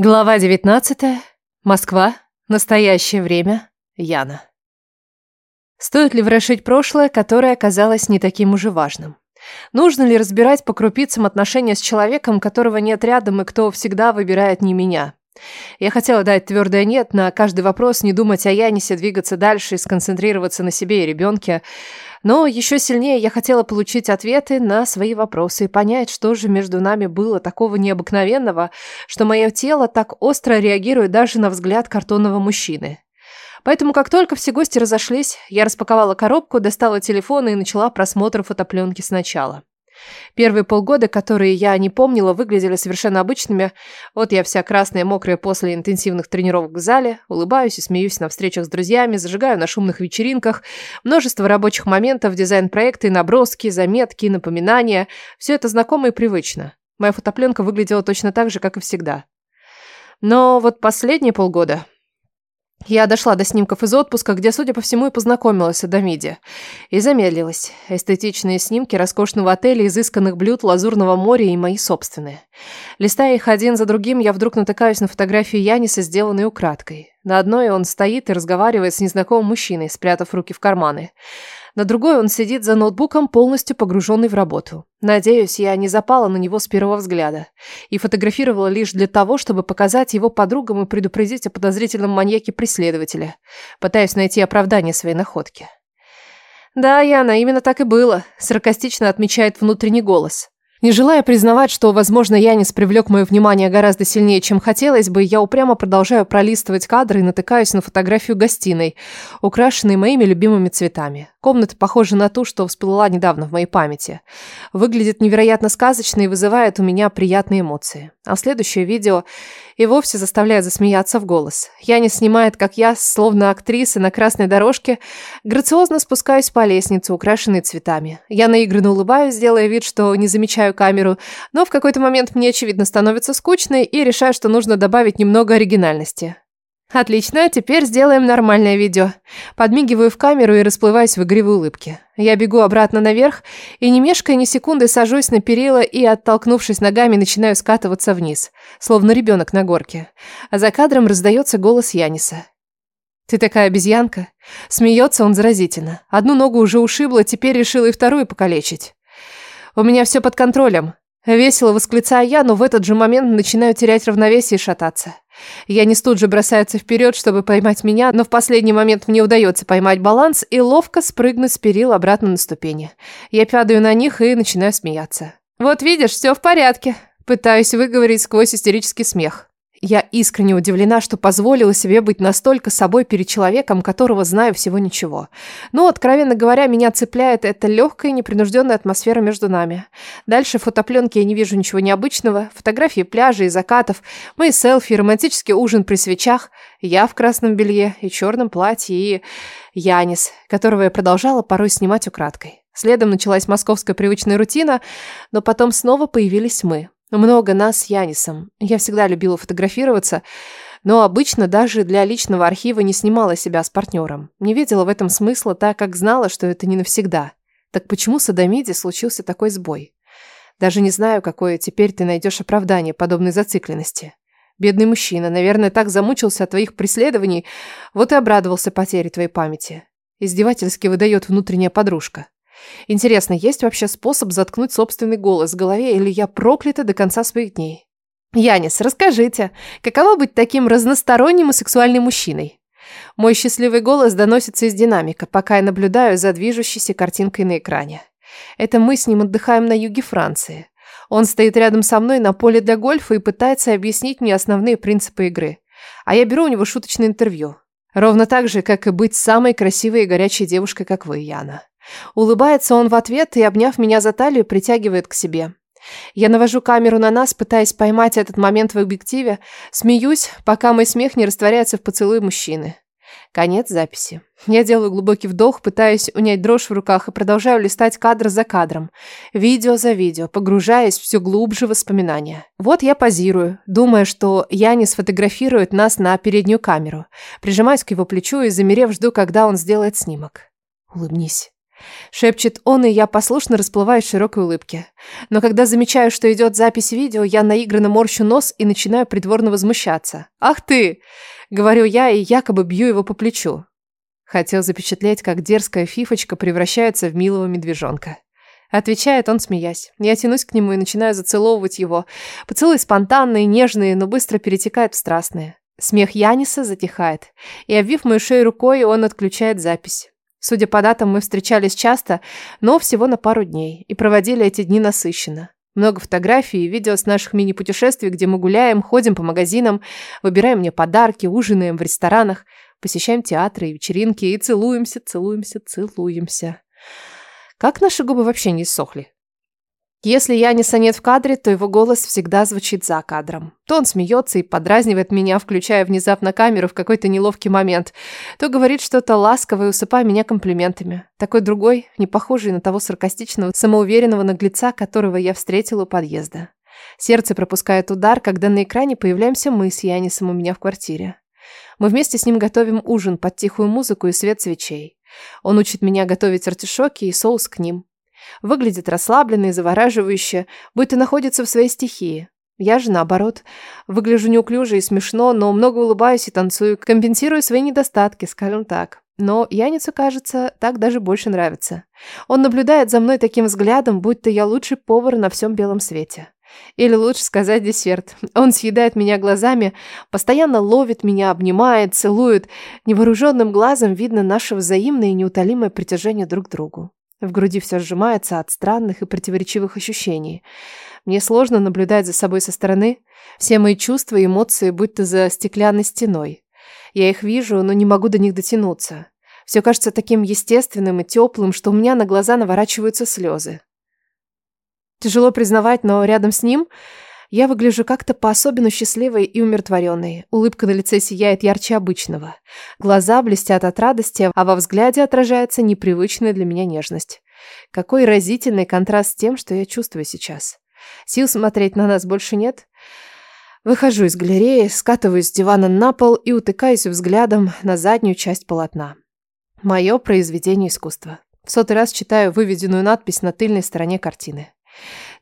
Глава 19. Москва. Настоящее время. Яна. Стоит ли ворошить прошлое, которое оказалось не таким уже важным? Нужно ли разбирать по крупицам отношения с человеком, которого нет рядом и кто всегда выбирает не меня? Я хотела дать твердое «нет» на каждый вопрос, не думать о Янисе, двигаться дальше и сконцентрироваться на себе и ребенке. Но еще сильнее я хотела получить ответы на свои вопросы и понять, что же между нами было такого необыкновенного, что мое тело так остро реагирует даже на взгляд картонного мужчины. Поэтому, как только все гости разошлись, я распаковала коробку, достала телефон и начала просмотр фотопленки сначала. Первые полгода, которые я не помнила, выглядели совершенно обычными. Вот я вся красная, мокрая после интенсивных тренировок в зале, улыбаюсь и смеюсь на встречах с друзьями, зажигаю на шумных вечеринках, множество рабочих моментов, дизайн-проекты, наброски, заметки, напоминания. Все это знакомо и привычно. Моя фотопленка выглядела точно так же, как и всегда. Но вот последние полгода я дошла до снимков из отпуска, где, судя по всему, и познакомилась с Адамиди. И замедлилась. Эстетичные снимки роскошного отеля, изысканных блюд, лазурного моря и мои собственные. Листая их один за другим, я вдруг натыкаюсь на фотографию Яниса, сделанные украдкой. На одной он стоит и разговаривает с незнакомым мужчиной, спрятав руки в карманы. На другой он сидит за ноутбуком, полностью погруженный в работу. Надеюсь, я не запала на него с первого взгляда. И фотографировала лишь для того, чтобы показать его подругам и предупредить о подозрительном маньяке преследователя. Пытаюсь найти оправдание своей находки. «Да, Яна, именно так и было», – саркастично отмечает внутренний голос. Не желая признавать, что, возможно, Янис привлек мое внимание гораздо сильнее, чем хотелось бы, я упрямо продолжаю пролистывать кадры и натыкаюсь на фотографию гостиной, украшенной моими любимыми цветами. Комната похожа на ту, что всплыла недавно в моей памяти. Выглядит невероятно сказочно и вызывает у меня приятные эмоции. А следующее видео и вовсе заставляет засмеяться в голос. Янис снимает, как я, словно актриса на красной дорожке, грациозно спускаюсь по лестнице, украшенной цветами. Я наигранно улыбаюсь, делая вид, что не замечаю камеру, но в какой-то момент мне, очевидно, становится скучно и решаю, что нужно добавить немного оригинальности. Отлично, теперь сделаем нормальное видео. Подмигиваю в камеру и расплываюсь в игривой улыбке. Я бегу обратно наверх и, не мешкая ни секунды, сажусь на перила и, оттолкнувшись ногами, начинаю скатываться вниз, словно ребенок на горке. А за кадром раздается голос Яниса. «Ты такая обезьянка?» Смеется он заразительно. Одну ногу уже ушибла, теперь решила и вторую покалечить. «У меня все под контролем». Весело восклицаю я, но в этот же момент начинаю терять равновесие и шататься. Янис тут же бросается вперед, чтобы поймать меня, но в последний момент мне удается поймать баланс и ловко спрыгнуть с перил обратно на ступени. Я падаю на них и начинаю смеяться. «Вот видишь, все в порядке», пытаюсь выговорить сквозь истерический смех. Я искренне удивлена, что позволила себе быть настолько собой перед человеком, которого знаю всего ничего. Но, откровенно говоря, меня цепляет эта легкая непринужденная атмосфера между нами. Дальше фотопленки я не вижу ничего необычного. Фотографии пляжа и закатов, мои селфи, романтический ужин при свечах, я в красном белье и черном платье, и Янис, которого я продолжала порой снимать украдкой. Следом началась московская привычная рутина, но потом снова появились мы. Много нас с Янисом. Я всегда любила фотографироваться, но обычно даже для личного архива не снимала себя с партнером. Не видела в этом смысла, так как знала, что это не навсегда. Так почему с Адамиди случился такой сбой? Даже не знаю, какое теперь ты найдешь оправдание подобной зацикленности. Бедный мужчина, наверное, так замучился от твоих преследований, вот и обрадовался потере твоей памяти. Издевательски выдает внутренняя подружка. Интересно, есть вообще способ заткнуть собственный голос в голове, или я проклята до конца своих дней? Янис, расскажите, каково быть таким разносторонним и сексуальным мужчиной? Мой счастливый голос доносится из динамика, пока я наблюдаю за движущейся картинкой на экране. Это мы с ним отдыхаем на юге Франции. Он стоит рядом со мной на поле для гольфа и пытается объяснить мне основные принципы игры. А я беру у него шуточное интервью. Ровно так же, как и быть самой красивой и горячей девушкой, как вы, Яна. Улыбается он в ответ и, обняв меня за талию, притягивает к себе. Я навожу камеру на нас, пытаясь поймать этот момент в объективе, смеюсь, пока мой смех не растворяется в поцелуй мужчины. Конец записи. Я делаю глубокий вдох, пытаясь унять дрожь в руках и продолжаю листать кадр за кадром, видео за видео, погружаясь все глубже в воспоминания. Вот я позирую, думая, что Яни сфотографирует нас на переднюю камеру. Прижимаюсь к его плечу и, замерев, жду, когда он сделает снимок. Улыбнись. Шепчет он, и я послушно расплываюсь в широкой улыбке. Но когда замечаю, что идет запись видео, я наигранно морщу нос и начинаю придворно возмущаться. «Ах ты!» — говорю я и якобы бью его по плечу. Хотел запечатлеть, как дерзкая фифочка превращается в милого медвежонка. Отвечает он, смеясь. Я тянусь к нему и начинаю зацеловывать его. Поцелуй спонтанные, нежные, но быстро перетекает в страстные. Смех Яниса затихает. И, обвив мою шею рукой, он отключает запись. Судя по датам, мы встречались часто, но всего на пару дней. И проводили эти дни насыщенно. Много фотографий и видео с наших мини-путешествий, где мы гуляем, ходим по магазинам, выбираем мне подарки, ужинаем в ресторанах, посещаем театры и вечеринки и целуемся, целуемся, целуемся. Как наши губы вообще не иссохли? Если Яниса нет в кадре, то его голос всегда звучит за кадром. То он смеется и подразнивает меня, включая внезапно камеру в какой-то неловкий момент, то говорит что-то ласковое, усыпая меня комплиментами. Такой другой, не похожий на того саркастичного, самоуверенного наглеца, которого я встретила у подъезда. Сердце пропускает удар, когда на экране появляемся мы с Янисом у меня в квартире. Мы вместе с ним готовим ужин под тихую музыку и свет свечей. Он учит меня готовить артишоки и соус к ним. Выглядит расслабленно и завораживающе, будто находится в своей стихии. Я же, наоборот, выгляжу неуклюже и смешно, но много улыбаюсь и танцую, компенсирую свои недостатки, скажем так. Но Яницу, кажется, так даже больше нравится. Он наблюдает за мной таким взглядом, будто я лучший повар на всем белом свете. Или лучше сказать десерт. Он съедает меня глазами, постоянно ловит меня, обнимает, целует. Невооруженным глазом видно наше взаимное и неутолимое притяжение друг к другу. В груди все сжимается от странных и противоречивых ощущений. Мне сложно наблюдать за собой со стороны. Все мои чувства и эмоции будто за стеклянной стеной. Я их вижу, но не могу до них дотянуться. Все кажется таким естественным и теплым, что у меня на глаза наворачиваются слезы. Тяжело признавать, но рядом с ним я выгляжу как-то по-особенно счастливой и умиротворенной. Улыбка на лице сияет ярче обычного. Глаза блестят от радости, а во взгляде отражается непривычная для меня нежность. Какой разительный контраст с тем, что я чувствую сейчас. Сил смотреть на нас больше нет. Выхожу из галереи, скатываюсь с дивана на пол и утыкаюсь взглядом на заднюю часть полотна. Мое произведение искусства. В сотый раз читаю выведенную надпись на тыльной стороне картины.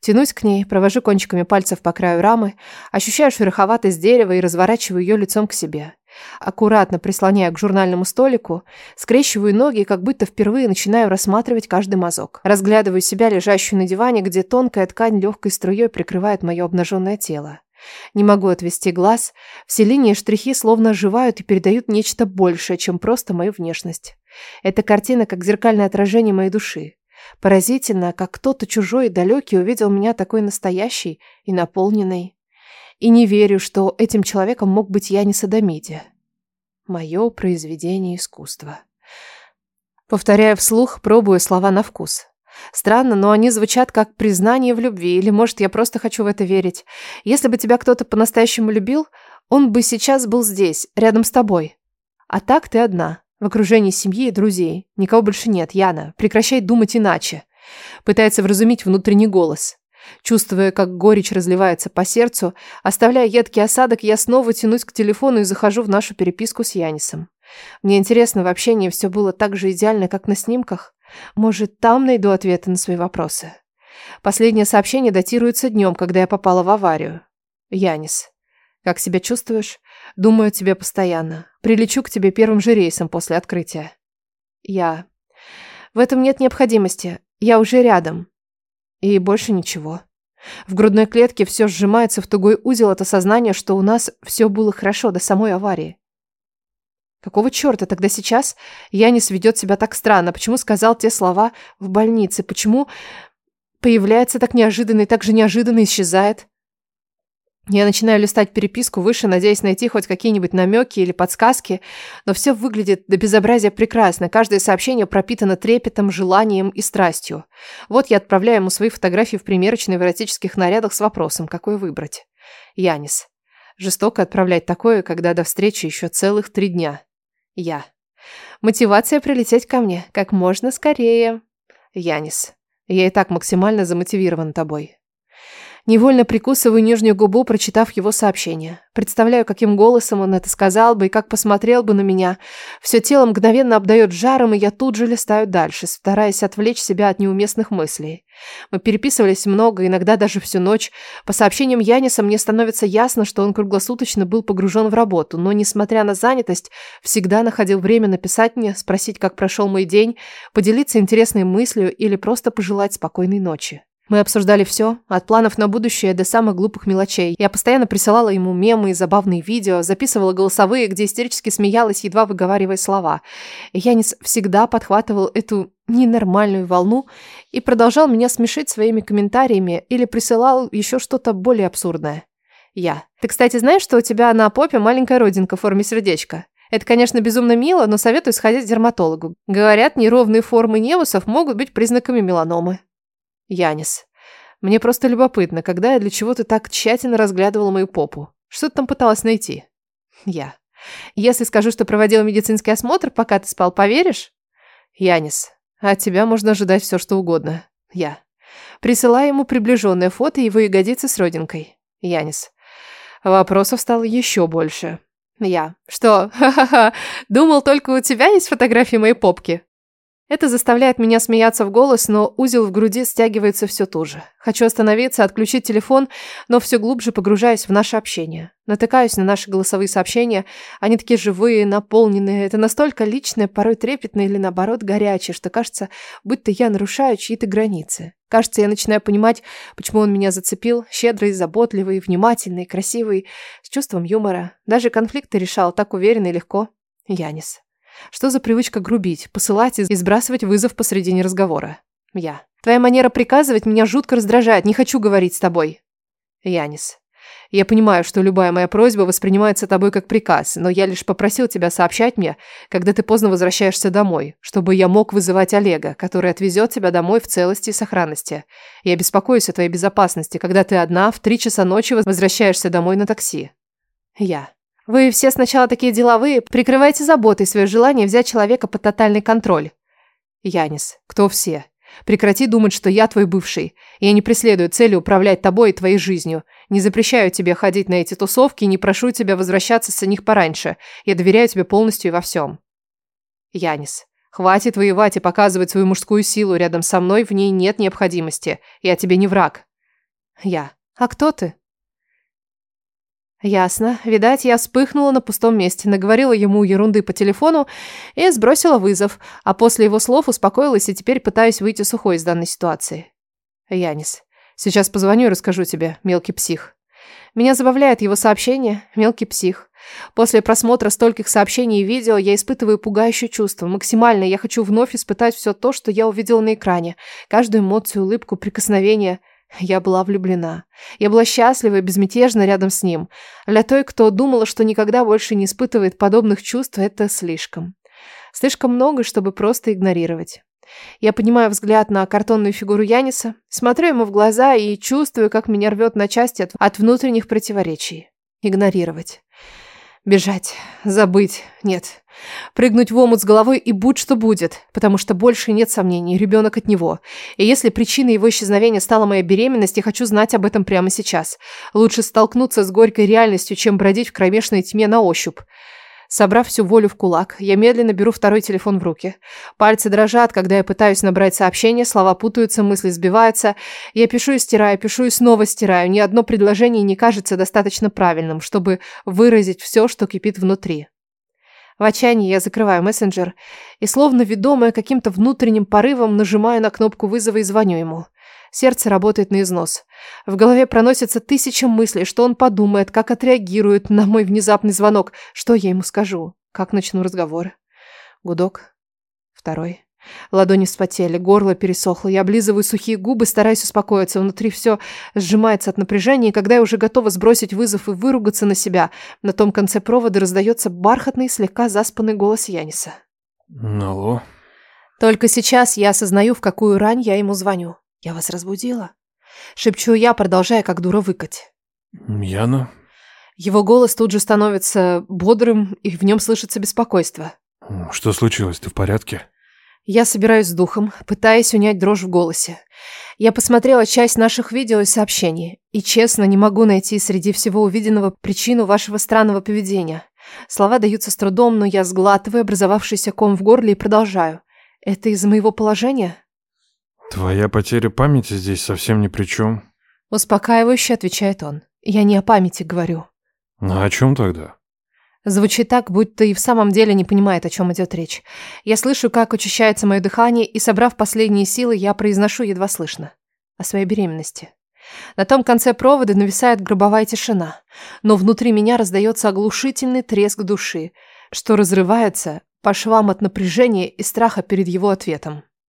Тянусь к ней, провожу кончиками пальцев по краю рамы, ощущаю шероховатость дерева и разворачиваю ее лицом к себе. Аккуратно прислоняя к журнальному столику, скрещиваю ноги и как будто впервые начинаю рассматривать каждый мазок. Разглядываю себя, лежащую на диване, где тонкая ткань легкой струей прикрывает мое обнаженное тело. Не могу отвести глаз. Все линии и штрихи словно оживают и передают нечто большее, чем просто мою внешность. Эта картина как зеркальное отражение моей души. Поразительно, как кто-то чужой и далекий увидел меня такой настоящей и наполненной. И не верю, что этим человеком мог быть я не Садомиди. Мое произведение искусства. Повторяю вслух, пробую слова на вкус. Странно, но они звучат как признание в любви, или, может, я просто хочу в это верить. Если бы тебя кто-то по-настоящему любил, он бы сейчас был здесь, рядом с тобой. А так ты одна. В окружении семьи и друзей. Никого больше нет, Яна. Прекращай думать иначе. Пытается вразумить внутренний голос. Чувствуя, как горечь разливается по сердцу, оставляя едкий осадок, я снова тянусь к телефону и захожу в нашу переписку с Янисом. Мне интересно, в общении все было так же идеально, как на снимках. Может, там найду ответы на свои вопросы. Последнее сообщение датируется днем, когда я попала в аварию. Янис. Как себя чувствуешь? Думаю о тебе постоянно. Прилечу к тебе первым же рейсом после открытия. Я. В этом нет необходимости. Я уже рядом. И больше ничего. В грудной клетке все сжимается в тугой узел от осознания, что у нас все было хорошо до самой аварии. Какого черта тогда сейчас Янис ведет себя так странно? Почему сказал те слова в больнице? Почему появляется так неожиданно и так же неожиданно исчезает? Я начинаю листать переписку выше, надеясь найти хоть какие-нибудь намеки или подсказки, но все выглядит до безобразия прекрасно. Каждое сообщение пропитано трепетом, желанием и страстью. Вот я отправляю ему свои фотографии в примерочной в эротических нарядах с вопросом, какой выбрать. Янис. Жестоко отправлять такое, когда до встречи еще целых три дня. Я. Мотивация прилететь ко мне как можно скорее. Янис. Я и так максимально замотивирован тобой. Невольно прикусываю нижнюю губу, прочитав его сообщение. Представляю, каким голосом он это сказал бы и как посмотрел бы на меня. Все тело мгновенно обдает жаром, и я тут же листаю дальше, стараясь отвлечь себя от неуместных мыслей. Мы переписывались много, иногда даже всю ночь. По сообщениям Яниса мне становится ясно, что он круглосуточно был погружен в работу, но, несмотря на занятость, всегда находил время написать мне, спросить, как прошел мой день, поделиться интересной мыслью или просто пожелать спокойной ночи. Мы обсуждали все, от планов на будущее до самых глупых мелочей. Я постоянно присылала ему мемы и забавные видео, записывала голосовые, где истерически смеялась, едва выговаривая слова. Янис всегда подхватывал эту ненормальную волну и продолжал меня смешить своими комментариями или присылал еще что-то более абсурдное. Я. Ты, кстати, знаешь, что у тебя на попе маленькая родинка в форме сердечка? Это, конечно, безумно мило, но советую сходить к дерматологу. Говорят, неровные формы невусов могут быть признаками меланомы. Янис. Мне просто любопытно, когда и для чего ты так тщательно разглядывала мою попу? Что ты там пыталась найти? Я. Если скажу, что проводила медицинский осмотр, пока ты спал, поверишь? Янис. От тебя можно ожидать все, что угодно. Я. Присылаю ему приближенное фото его ягодицы с родинкой. Янис. Вопросов стало еще больше. Я. Что? Ха-ха-ха. Думал, только у тебя есть фотографии моей попки. Это заставляет меня смеяться в голос, но узел в груди стягивается все туже. Хочу остановиться, отключить телефон, но все глубже погружаюсь в наше общение. Натыкаюсь на наши голосовые сообщения. Они такие живые, наполненные. Это настолько личное, порой трепетное или наоборот горячее, что кажется, будто я нарушаю чьи-то границы. Кажется, я начинаю понимать, почему он меня зацепил. Щедрый, заботливый, внимательный, красивый, с чувством юмора. Даже конфликты решал так уверенно и легко. Янис. Что за привычка грубить, посылать и сбрасывать вызов посредине разговора? Я. Твоя манера приказывать меня жутко раздражает, не хочу говорить с тобой. Янис. Я понимаю, что любая моя просьба воспринимается тобой как приказ, но я лишь попросил тебя сообщать мне, когда ты поздно возвращаешься домой, чтобы я мог вызывать Олега, который отвезет тебя домой в целости и сохранности. Я беспокоюсь о твоей безопасности, когда ты одна в три часа ночи возвращаешься домой на такси. Я. Вы все сначала такие деловые, прикрываете заботой свое желание взять человека под тотальный контроль. Янис, кто все? Прекрати думать, что я твой бывший. Я не преследую цели управлять тобой и твоей жизнью. Не запрещаю тебе ходить на эти тусовки и не прошу тебя возвращаться с них пораньше. Я доверяю тебе полностью и во всем. Янис, хватит воевать и показывать свою мужскую силу. Рядом со мной в ней нет необходимости. Я тебе не враг. Я. А кто ты? Ясно. Видать, я вспыхнула на пустом месте, наговорила ему ерунды по телефону и сбросила вызов, а после его слов успокоилась и теперь пытаюсь выйти сухой из данной ситуации. Янис. Сейчас позвоню и расскажу тебе, мелкий псих. Меня забавляет его сообщение «Мелкий псих». После просмотра стольких сообщений и видео я испытываю пугающее чувство. Максимально я хочу вновь испытать все то, что я увидела на экране. Каждую эмоцию, улыбку, прикосновение – я была влюблена. Я была счастлива и безмятежна рядом с ним. Для той, кто думала, что никогда больше не испытывает подобных чувств, это слишком. Слишком много, чтобы просто игнорировать. Я поднимаю взгляд на картонную фигуру Яниса, смотрю ему в глаза и чувствую, как меня рвет на части от, от внутренних противоречий. Игнорировать. Бежать. Забыть. Нет. Прыгнуть в омут с головой и будь что будет, потому что больше нет сомнений, ребенок от него. И если причиной его исчезновения стала моя беременность, я хочу знать об этом прямо сейчас. Лучше столкнуться с горькой реальностью, чем бродить в кромешной тьме на ощупь. Собрав всю волю в кулак, я медленно беру второй телефон в руки. Пальцы дрожат, когда я пытаюсь набрать сообщение, слова путаются, мысли сбиваются. Я пишу и стираю, пишу и снова стираю. Ни одно предложение не кажется достаточно правильным, чтобы выразить все, что кипит внутри. В отчаянии я закрываю мессенджер и, словно ведомая каким-то внутренним порывом, нажимаю на кнопку вызова и звоню ему. Сердце работает на износ. В голове проносятся тысячи мыслей, что он подумает, как отреагирует на мой внезапный звонок, что я ему скажу, как начну разговор. Гудок. Второй. Ладони вспотели, горло пересохло. Я облизываю сухие губы, стараюсь успокоиться. Внутри все сжимается от напряжения, и когда я уже готова сбросить вызов и выругаться на себя, на том конце провода раздается бархатный, слегка заспанный голос Яниса. Алло. Только сейчас я осознаю, в какую рань я ему звоню. Я вас разбудила? Шепчу я, продолжая как дура выкать. Яна? Его голос тут же становится бодрым, и в нем слышится беспокойство. Что случилось? Ты в порядке? Я собираюсь с духом, пытаясь унять дрожь в голосе. Я посмотрела часть наших видео и сообщений, и честно не могу найти среди всего увиденного причину вашего странного поведения. Слова даются с трудом, но я сглатываю образовавшийся ком в горле и продолжаю. Это из-за моего положения? Твоя потеря памяти здесь совсем ни при чем. Успокаивающе отвечает он. Я не о памяти говорю. Ну о чем тогда? Звучит так, будто и в самом деле не понимает, о чем идет речь. Я слышу, как учащается мое дыхание, и, собрав последние силы, я произношу едва слышно. О своей беременности. На том конце провода нависает гробовая тишина, но внутри меня раздается оглушительный треск души, что разрывается по швам от напряжения и страха перед его ответом.